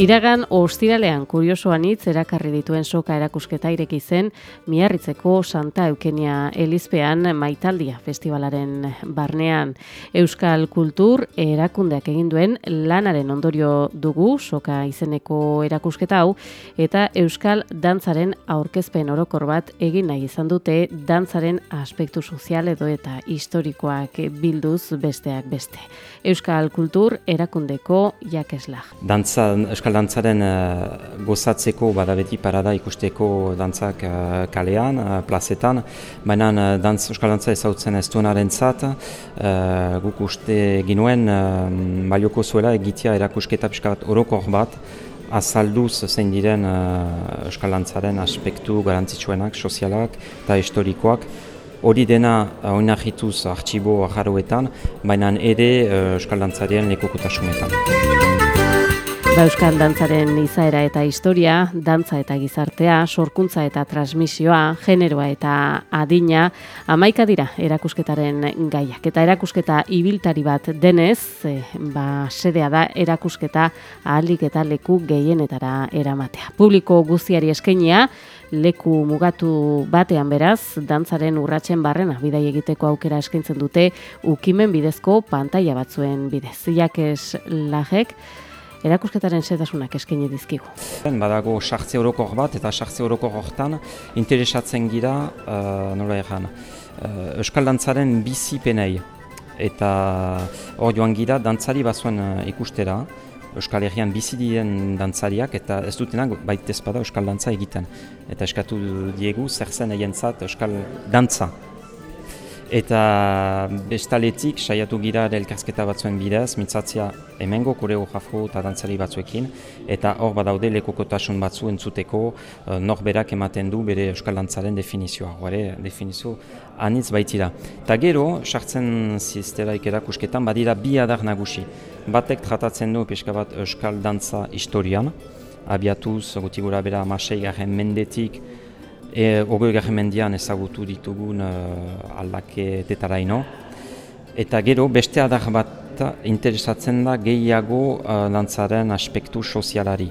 Iragan ostiralean kuriosoan hitz erakarri dituen soka erakusketa ireki zen Miarritzeko Santa Eukenia Elizpean Maitaldia festivalaren barnean Euskal Kultur erakundeak egin duen lanaren ondorio dugu soka izeneko erakusketa hau eta Euskal dantzaren aurkezpen orokor bat egin nahi izan dute dantzaren aspektu sozial edo eta historikoak bilduz besteak beste. Euskal Kultur erakundeko jakesla. Dantza euskal dantzaren uh, gozatzeko badabeti parada ikusteko dantzak uh, kalean, uh, plazetan, baina uh, dantz, euskal dantza ezautzen ez duenaren zat, uh, guk uste ginuen uh, balioko zuela egitea erakusketa pixka orokor bat, azalduz zein diren uh, euskal dantzaren aspektu garantzitsuenak, sozialak eta historikoak, Hori dena oinahituz artxibo aharoetan, baina ere uh, euskal dantzarien lekokotasunetan. Euskal dantzaren izaera eta historia, dantza eta gizartea, sorkuntza eta transmisioa, generoa eta adina, amaika dira erakusketaren gaiak. Eta erakusketa ibiltari bat denez, e, ba, sedea da erakusketa ahalik eta leku gehienetara eramatea. Publiko guztiari eskenia, leku mugatu batean beraz, dantzaren urratzen barrena bidai egiteko aukera eskaintzen dute ukimen bidezko pantaila batzuen bidez. Iakes lajek, erakusketaren zetasunak eskaini dizkigu. Badago sartze orokor bat eta sartze orokor hortan interesatzen gira, uh, nola egan, uh, Euskal Dantzaren bizi penei. Eta hor joan gira, dantzari bazuen uh, ikustera, Euskal Herrian bizi diren dantzariak eta ez dutenak baita ezpada Euskal Dantza egiten. Eta eskatu diegu zer zen egin Euskal Dantza Eta bestaletik saiatu gira elkarsketa batzuen bidez, mitzatzia hemengo koreografo eta dantzari batzuekin, eta hor badaude lekokotasun batzu entzuteko uh, norberak ematen du bere euskal dantzaren definizioa, gore, definizio anitz baitira. Ta gero, sartzen zizteraik erakusketan, badira bi adar nagusi. Batek tratatzen du pixka bat euskal dantza historian, abiatuz, gutigura bera, amasei garen mendetik, e, ogoi mendian ezagutu ditugun uh, aldaketetara ino. Eta gero, beste adar bat interesatzen da gehiago uh, dantzaren aspektu sozialari.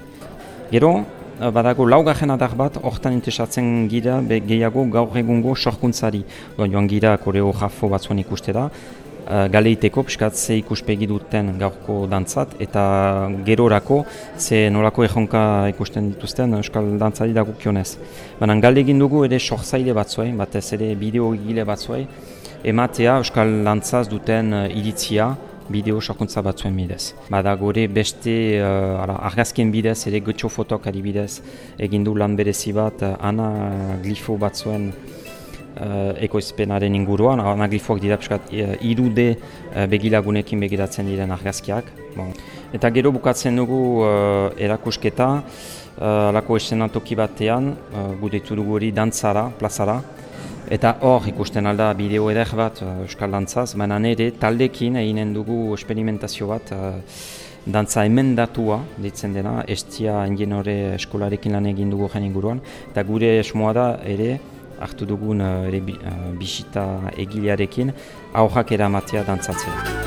Gero, uh, badago laugarren adar bat, hortan interesatzen gira be, gehiago gaur egungo sorkuntzari. Joan gira koreografo batzuen ikustera, galeiteko piskat ze ikuspegi duten gaurko dantzat eta gerorako ze nolako erronka ikusten dituzten euskal dantzari dagokionez. Baina gale egin dugu ere sortzaile batzuei, batez ere bideo egile batzuei, ematea euskal dantzaz duten uh, iritzia, bideo sorkuntza batzuen bidez. Bada gore beste uh, argazkien bidez, ere gotxo fotok adibidez, egindu lan berezi bat, ana glifo batzuen uh, ekoizpenaren inguruan, anaglifoak dira piskat uh, irude uh, begilagunekin begiratzen diren argazkiak. Bon. Eta gero bukatzen dugu uh, erakusketa, uh, alako esenatoki batean, uh, gudetu dugu hori dantzara, plazara, Eta hor ikusten alda bideo eder bat uh, Euskal Dantzaz, baina nire taldekin eginen dugu esperimentazio bat uh, dantza emendatua ditzen dena, estia ingenore eskolarekin lan egin dugu gen inguruan, eta gure esmoa da ere hartu dugun uh, ere, uh, bisita egilearekin aurrak eramatea dantzatzea.